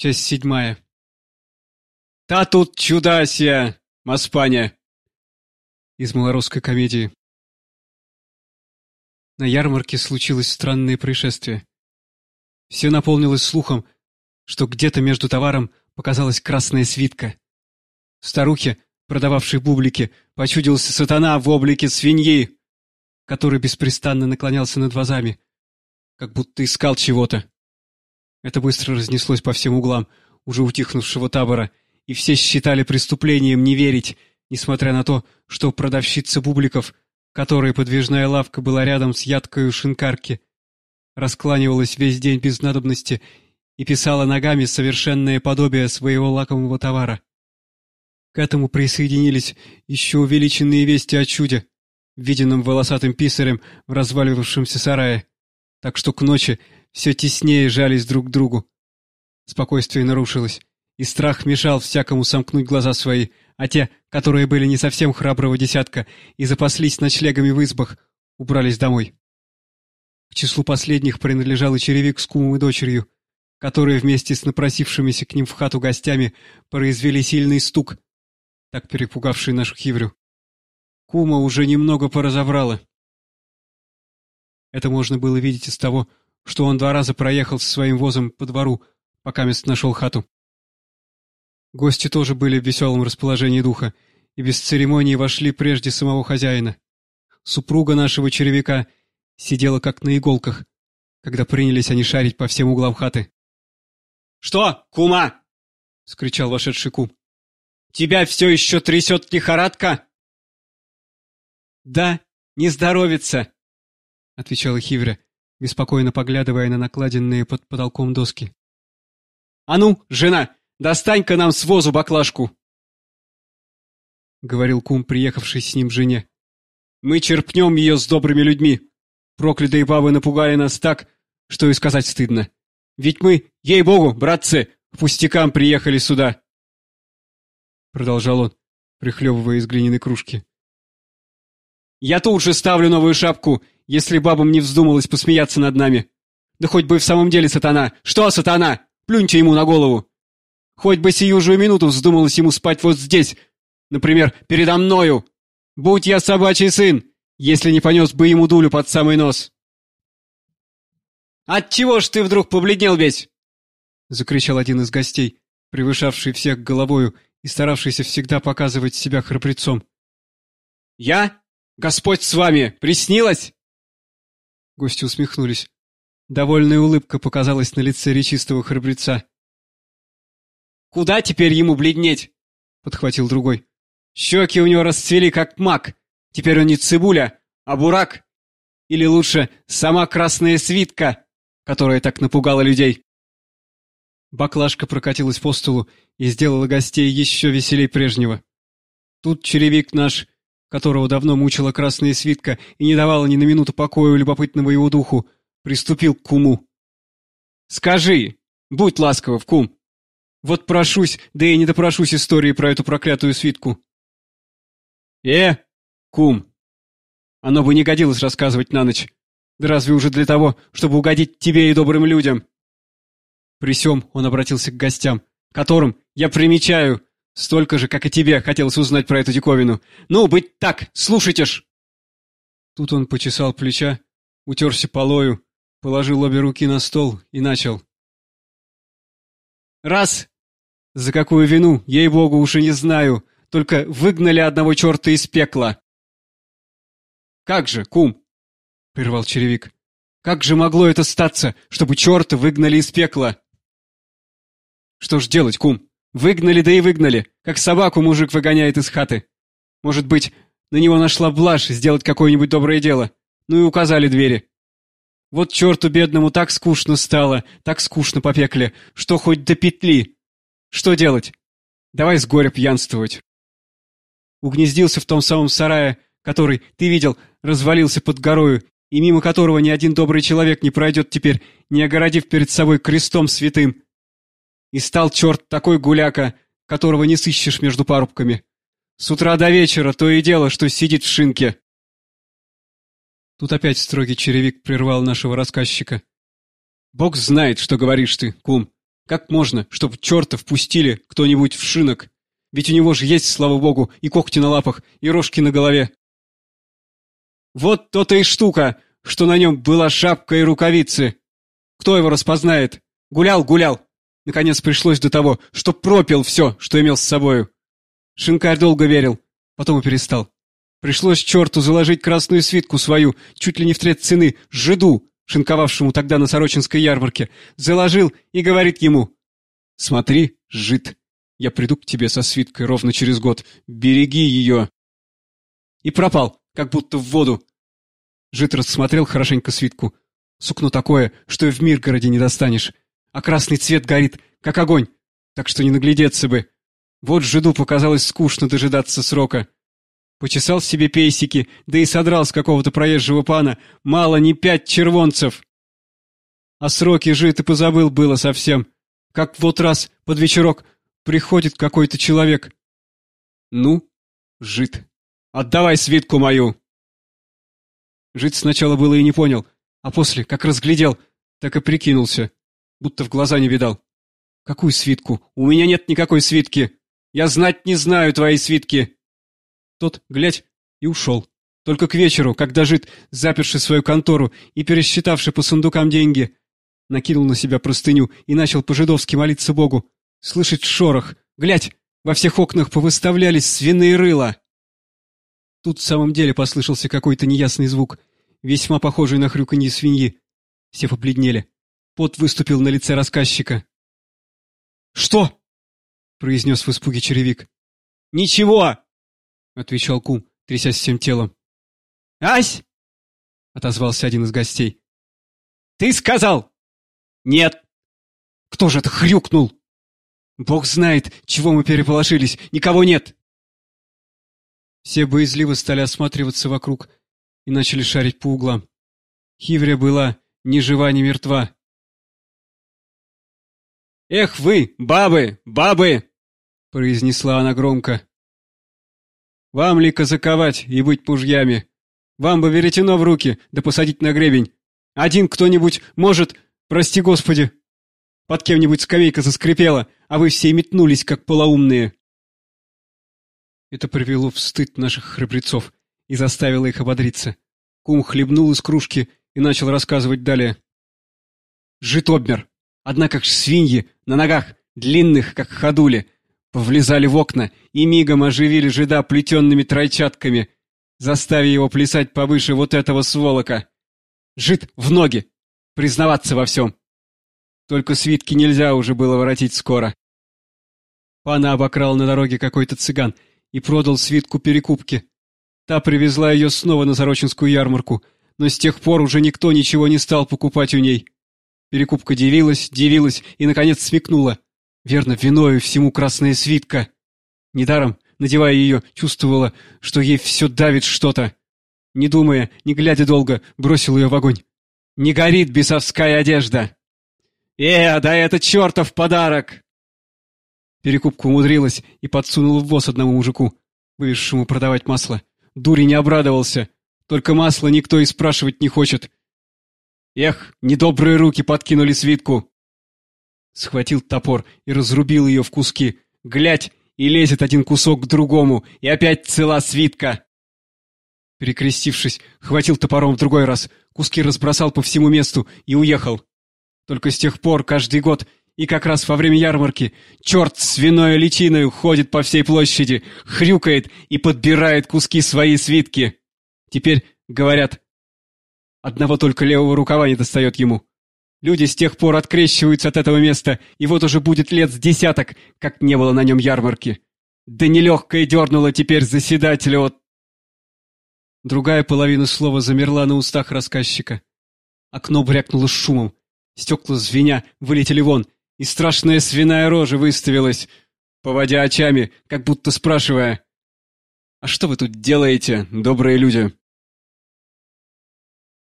Часть седьмая. «Та тут чудасия, Маспаня!» Из малорусской комедии. На ярмарке случилось странное происшествие. Все наполнилось слухом, что где-то между товаром показалась красная свитка. Старухе, продававшей бублики, почудился сатана в облике свиньи, который беспрестанно наклонялся над вазами, как будто искал чего-то. Это быстро разнеслось по всем углам уже утихнувшего табора, и все считали преступлением не верить, несмотря на то, что продавщица бубликов, которой подвижная лавка была рядом с ядкой шинкарки, раскланивалась весь день без надобности и писала ногами совершенное подобие своего лакомого товара. К этому присоединились еще увеличенные вести о чуде, виденном волосатым писарем в разваливавшемся сарае, так что к ночи все теснее жались друг к другу. Спокойствие нарушилось, и страх мешал всякому сомкнуть глаза свои, а те, которые были не совсем храброго десятка и запаслись ночлегами в избах, убрались домой. К числу последних принадлежал и черевик с кумом и дочерью, которые вместе с напросившимися к ним в хату гостями произвели сильный стук, так перепугавший нашу хиврю. Кума уже немного поразобрала. Это можно было видеть из того, что он два раза проехал со своим возом по двору, пока мест нашел хату. Гости тоже были в веселом расположении духа и без церемонии вошли прежде самого хозяина. Супруга нашего червяка сидела как на иголках, когда принялись они шарить по всем углам хаты. — Что, кума? — скричал вошедший кум. — Тебя все еще трясет лихорадка? — Да, не здоровится, — отвечала Хивря, беспокойно поглядывая на накладенные под потолком доски. — А ну, жена, достань-ка нам с возу баклажку! — говорил кум, приехавший с ним жене. — Мы черпнем ее с добрыми людьми. Проклятые бабы напугали нас так, что и сказать стыдно. Ведь мы, ей-богу, братцы, к пустякам приехали сюда. Продолжал он, прихлебывая из глиняной кружки. Я тут же ставлю новую шапку если бабам не вздумалось посмеяться над нами. Да хоть бы в самом деле сатана. Что сатана? Плюньте ему на голову. Хоть бы сию же минуту вздумалось ему спать вот здесь, например, передо мною. Будь я собачий сын, если не понес бы ему дулю под самый нос. «Отчего ж ты вдруг побледнел весь?» — закричал один из гостей, превышавший всех головою и старавшийся всегда показывать себя храбрецом. «Я? Господь с вами! Приснилось?» Гости усмехнулись. Довольная улыбка показалась на лице речистого храбреца. «Куда теперь ему бледнеть?» — подхватил другой. «Щеки у него расцвели, как мак. Теперь он не цибуля, а бурак. Или лучше, сама красная свитка, которая так напугала людей». Баклажка прокатилась по столу и сделала гостей еще веселей прежнего. Тут черевик наш которого давно мучила красная свитка и не давала ни на минуту покоя любопытному его духу, приступил к куму. «Скажи, будь ласков, кум, вот прошусь, да и не допрошусь истории про эту проклятую свитку». «Э, кум, оно бы не годилось рассказывать на ночь. Да разве уже для того, чтобы угодить тебе и добрым людям?» При сём он обратился к гостям, которым, я примечаю, Столько же, как и тебе, хотелось узнать про эту диковину. Ну, быть так, слушайте ж!» Тут он почесал плеча, утерся полою, положил обе руки на стол и начал. «Раз! За какую вину, ей-богу, уж и не знаю, только выгнали одного черта из пекла!» «Как же, кум?» — прервал черевик. «Как же могло это статься, чтобы черта выгнали из пекла?» «Что ж делать, кум?» Выгнали, да и выгнали, как собаку мужик выгоняет из хаты. Может быть, на него нашла блажь сделать какое-нибудь доброе дело. Ну и указали двери. Вот черту бедному так скучно стало, так скучно по пекле, что хоть до петли. Что делать? Давай с горя пьянствовать. Угнездился в том самом сарае, который, ты видел, развалился под горою, и мимо которого ни один добрый человек не пройдет теперь, не огородив перед собой крестом святым. И стал черт такой гуляка, которого не сыщешь между парубками. С утра до вечера то и дело, что сидит в шинке. Тут опять строгий черевик прервал нашего рассказчика. «Бог знает, что говоришь ты, кум. Как можно, чтобы черта впустили кто-нибудь в шинок? Ведь у него же есть, слава богу, и когти на лапах, и рожки на голове. Вот то-то и штука, что на нем была шапка и рукавицы. Кто его распознает? Гулял, гулял. Наконец пришлось до того, что пропил все, что имел с собою. Шинкарь долго верил, потом и перестал. Пришлось черту заложить красную свитку свою, чуть ли не в треть цены, жиду, шинковавшему тогда на Сорочинской ярмарке. Заложил и говорит ему, «Смотри, жид, я приду к тебе со свиткой ровно через год. Береги ее!» И пропал, как будто в воду. Жид рассмотрел хорошенько свитку. Сукно такое, что и в Миргороде не достанешь. А красный цвет горит, как огонь, так что не наглядеться бы. Вот жиду показалось скучно дожидаться срока. Почесал себе пейсики, да и содрал с какого-то проезжего пана мало не пять червонцев. А сроки жид и позабыл было совсем. Как вот раз под вечерок приходит какой-то человек. Ну, жид, отдавай свитку мою. Жид сначала было и не понял, а после, как разглядел, так и прикинулся, будто в глаза не видал. Какую свитку? У меня нет никакой свитки. Я знать не знаю твои свитки. Тот, глядь, и ушел. Только к вечеру, когда жид, заперший свою контору и пересчитавший по сундукам деньги, накинул на себя простыню и начал по-жидовски молиться Богу. Слышать шорох. Глядь, во всех окнах повыставлялись свиные рыла. Тут в самом деле послышался какой-то неясный звук, весьма похожий на хрюканье свиньи. Все побледнели. Пот выступил на лице рассказчика. «Что?» — произнес в испуге черевик. «Ничего!» отвечал кум, трясясь всем телом. «Ась!» — отозвался один из гостей. «Ты сказал?» «Нет». «Кто же это хрюкнул?» «Бог знает, чего мы переполошились, никого нет!» Все боязливо стали осматриваться вокруг и начали шарить по углам. Хивря была ни жива, ни мертва. «Эх вы, бабы, бабы!» — произнесла она громко. Вам ли казаковать и быть мужьями? Вам бы веретено в руки, да посадить на гребень. Один кто-нибудь может, прости господи. Под кем-нибудь скамейка заскрипела, а вы все метнулись, как полоумные. Это привело в стыд наших храбрецов и заставило их ободриться. Кум хлебнул из кружки и начал рассказывать далее. Жит обмер, однако ж свиньи, на ногах, длинных, как ходули, Повлезали в окна и мигом оживили жида плетенными тройчатками, заставив его плясать повыше вот этого сволока. Жид в ноги! Признаваться во всем! Только свитки нельзя уже было воротить скоро. Пана обокрал на дороге какой-то цыган и продал свитку перекупки. Та привезла ее снова на Сорочинскую ярмарку, но с тех пор уже никто ничего не стал покупать у ней. Перекупка дивилась, дивилась и, наконец, смекнула. Верно, виною всему красная свитка. Недаром, надевая ее, чувствовала, что ей все давит что-то. Не думая, не глядя долго, бросил ее в огонь. Не горит бесовская одежда. Э, да это чертов подарок! Перекупка умудрилась и подсунула в воз одному мужику, вывезшему продавать масло. Дури не обрадовался. Только масло никто и спрашивать не хочет. Эх, недобрые руки подкинули свитку схватил топор и разрубил ее в куски. Глядь, и лезет один кусок к другому, и опять цела свитка. Перекрестившись, хватил топором в другой раз, куски разбросал по всему месту и уехал. Только с тех пор каждый год и как раз во время ярмарки черт свиной личиной ходит по всей площади, хрюкает и подбирает куски своей свитки. Теперь, говорят, одного только левого рукава не достает ему. Люди с тех пор открещиваются от этого места, и вот уже будет лет с десяток, как не было на нем ярмарки. Да нелегкое дернуло теперь заседателя от... Другая половина слова замерла на устах рассказчика. Окно брякнуло шумом. Стекла звеня вылетели вон, и страшная свиная рожа выставилась, поводя очами, как будто спрашивая, «А что вы тут делаете, добрые люди?»